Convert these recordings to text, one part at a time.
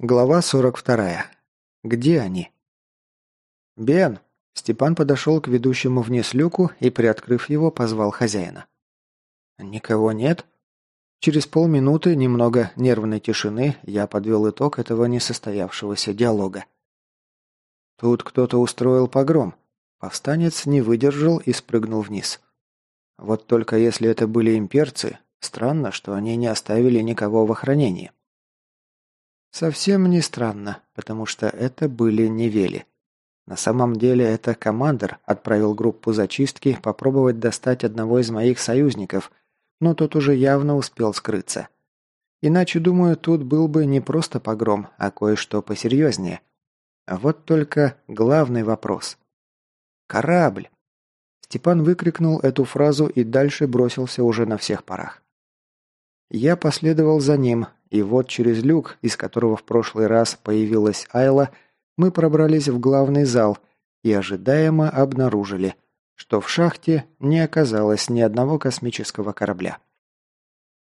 Глава 42. Где они? «Бен!» Степан подошел к ведущему вниз люку и, приоткрыв его, позвал хозяина. «Никого нет?» Через полминуты немного нервной тишины я подвел итог этого несостоявшегося диалога. Тут кто-то устроил погром. Повстанец не выдержал и спрыгнул вниз. Вот только если это были имперцы, странно, что они не оставили никого в охранении. Совсем не странно, потому что это были не Вели. На самом деле это командир отправил группу зачистки попробовать достать одного из моих союзников, но тот уже явно успел скрыться. Иначе, думаю, тут был бы не просто погром, а кое-что посерьезнее. Вот только главный вопрос. «Корабль!» Степан выкрикнул эту фразу и дальше бросился уже на всех парах. Я последовал за ним, и вот через люк, из которого в прошлый раз появилась Айла, мы пробрались в главный зал и ожидаемо обнаружили, что в шахте не оказалось ни одного космического корабля.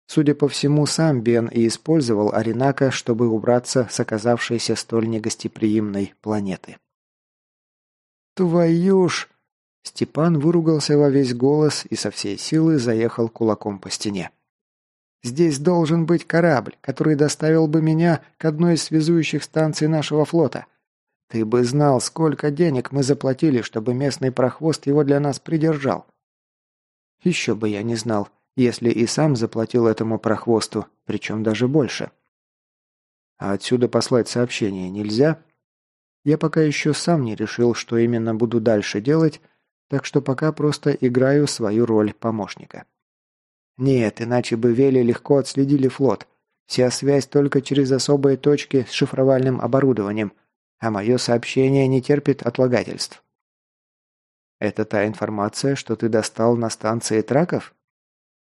Судя по всему, сам Бен и использовал Аринака, чтобы убраться с оказавшейся столь негостеприимной планеты. «Твою ж!» Степан выругался во весь голос и со всей силы заехал кулаком по стене. Здесь должен быть корабль, который доставил бы меня к одной из связующих станций нашего флота. Ты бы знал, сколько денег мы заплатили, чтобы местный прохвост его для нас придержал. Еще бы я не знал, если и сам заплатил этому прохвосту, причем даже больше. А отсюда послать сообщение нельзя? Я пока еще сам не решил, что именно буду дальше делать, так что пока просто играю свою роль помощника. Нет, иначе бы Вели легко отследили флот. Вся связь только через особые точки с шифровальным оборудованием, а мое сообщение не терпит отлагательств. Это та информация, что ты достал на станции траков?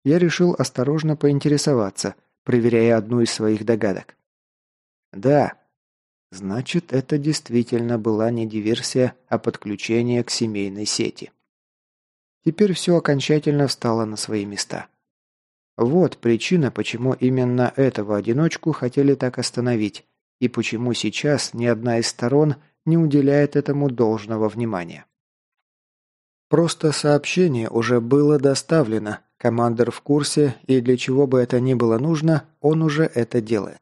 Я решил осторожно поинтересоваться, проверяя одну из своих догадок. Да. Значит, это действительно была не диверсия, а подключение к семейной сети. Теперь все окончательно встало на свои места. Вот причина, почему именно этого одиночку хотели так остановить, и почему сейчас ни одна из сторон не уделяет этому должного внимания. Просто сообщение уже было доставлено, командир в курсе, и для чего бы это ни было нужно, он уже это делает.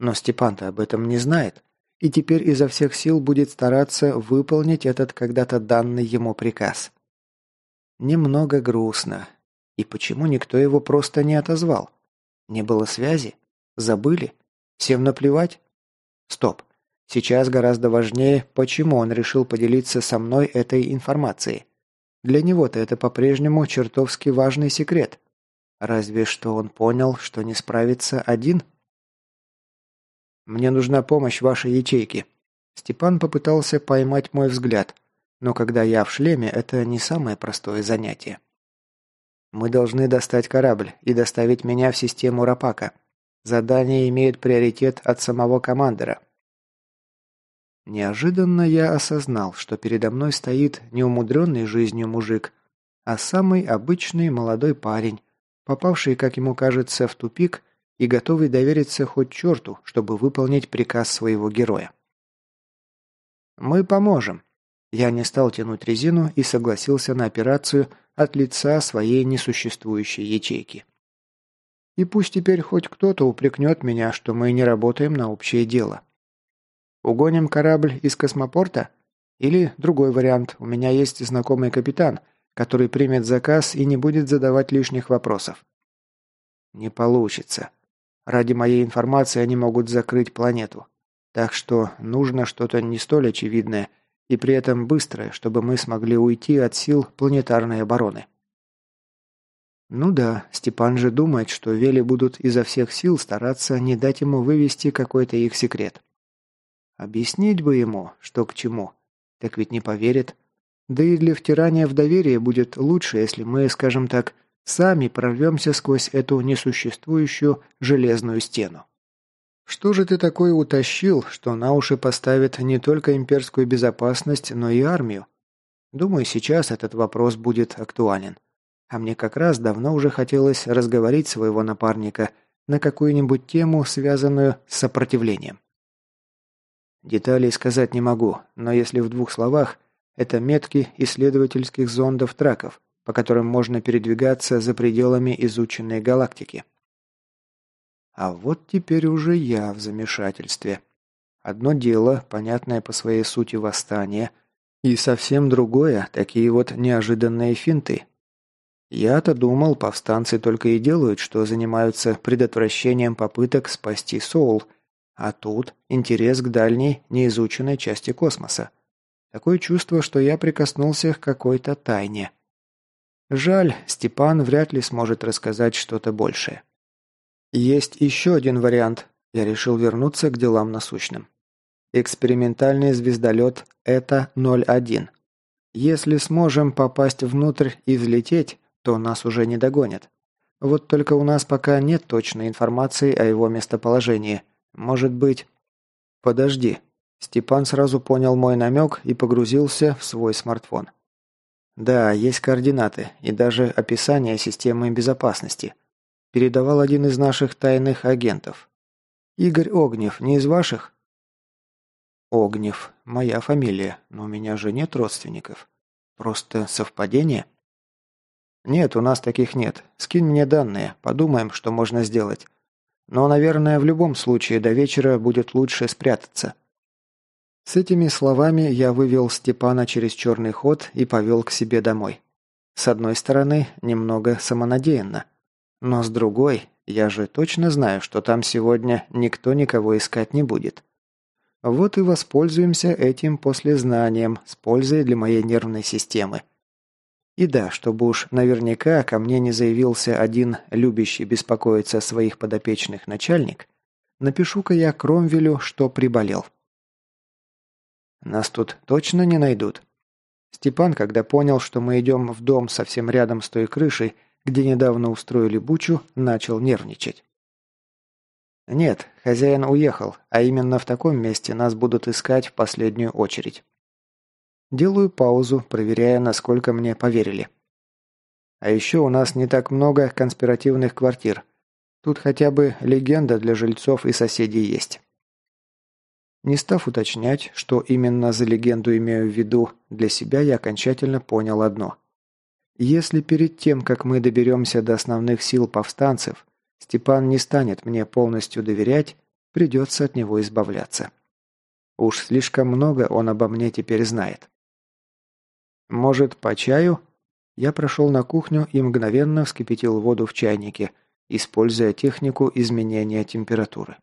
Но Степан-то об этом не знает, и теперь изо всех сил будет стараться выполнить этот когда-то данный ему приказ. Немного грустно, и почему никто его просто не отозвал? Не было связи? Забыли? Всем наплевать? Стоп. Сейчас гораздо важнее, почему он решил поделиться со мной этой информацией. Для него-то это по-прежнему чертовски важный секрет. Разве что он понял, что не справится один? «Мне нужна помощь вашей ячейки». Степан попытался поймать мой взгляд, но когда я в шлеме, это не самое простое занятие. Мы должны достать корабль и доставить меня в систему Рапака. Задание имеет приоритет от самого командира. Неожиданно я осознал, что передо мной стоит не умудренный жизнью мужик, а самый обычный молодой парень, попавший, как ему кажется, в тупик и готовый довериться хоть черту, чтобы выполнить приказ своего героя. «Мы поможем». Я не стал тянуть резину и согласился на операцию, от лица своей несуществующей ячейки. И пусть теперь хоть кто-то упрекнет меня, что мы не работаем на общее дело. Угоним корабль из космопорта? Или другой вариант, у меня есть знакомый капитан, который примет заказ и не будет задавать лишних вопросов. Не получится. Ради моей информации они могут закрыть планету. Так что нужно что-то не столь очевидное – и при этом быстрое, чтобы мы смогли уйти от сил планетарной обороны. Ну да, Степан же думает, что Вели будут изо всех сил стараться не дать ему вывести какой-то их секрет. Объяснить бы ему, что к чему. Так ведь не поверит. Да и для втирания в доверие будет лучше, если мы, скажем так, сами прорвемся сквозь эту несуществующую железную стену. Что же ты такое утащил, что на уши поставит не только имперскую безопасность, но и армию? Думаю, сейчас этот вопрос будет актуален. А мне как раз давно уже хотелось разговорить своего напарника на какую-нибудь тему, связанную с сопротивлением. Деталей сказать не могу, но если в двух словах, это метки исследовательских зондов-траков, по которым можно передвигаться за пределами изученной галактики. А вот теперь уже я в замешательстве. Одно дело, понятное по своей сути восстание, и совсем другое – такие вот неожиданные финты. Я-то думал, повстанцы только и делают, что занимаются предотвращением попыток спасти Соул, а тут интерес к дальней, неизученной части космоса. Такое чувство, что я прикоснулся к какой-то тайне. Жаль, Степан вряд ли сможет рассказать что-то большее. Есть еще один вариант. Я решил вернуться к делам насущным. Экспериментальный звездолет ЭТА-01. Если сможем попасть внутрь и взлететь, то нас уже не догонят. Вот только у нас пока нет точной информации о его местоположении. Может быть... Подожди. Степан сразу понял мой намек и погрузился в свой смартфон. Да, есть координаты и даже описание системы безопасности передавал один из наших тайных агентов. Игорь Огнев, не из ваших? Огнев, моя фамилия, но у меня же нет родственников. Просто совпадение? Нет, у нас таких нет. Скинь мне данные, подумаем, что можно сделать. Но, наверное, в любом случае до вечера будет лучше спрятаться. С этими словами я вывел Степана через черный ход и повел к себе домой. С одной стороны, немного самонадеянно. Но с другой, я же точно знаю, что там сегодня никто никого искать не будет. Вот и воспользуемся этим послезнанием с пользой для моей нервной системы. И да, чтобы уж наверняка ко мне не заявился один любящий беспокоиться о своих подопечных начальник, напишу-ка я Кромвелю, что приболел. Нас тут точно не найдут. Степан, когда понял, что мы идем в дом совсем рядом с той крышей, где недавно устроили бучу, начал нервничать. Нет, хозяин уехал, а именно в таком месте нас будут искать в последнюю очередь. Делаю паузу, проверяя, насколько мне поверили. А еще у нас не так много конспиративных квартир. Тут хотя бы легенда для жильцов и соседей есть. Не став уточнять, что именно за легенду имею в виду, для себя я окончательно понял одно. Если перед тем, как мы доберемся до основных сил повстанцев, Степан не станет мне полностью доверять, придется от него избавляться. Уж слишком много он обо мне теперь знает. Может, по чаю? Я прошел на кухню и мгновенно вскипятил воду в чайнике, используя технику изменения температуры.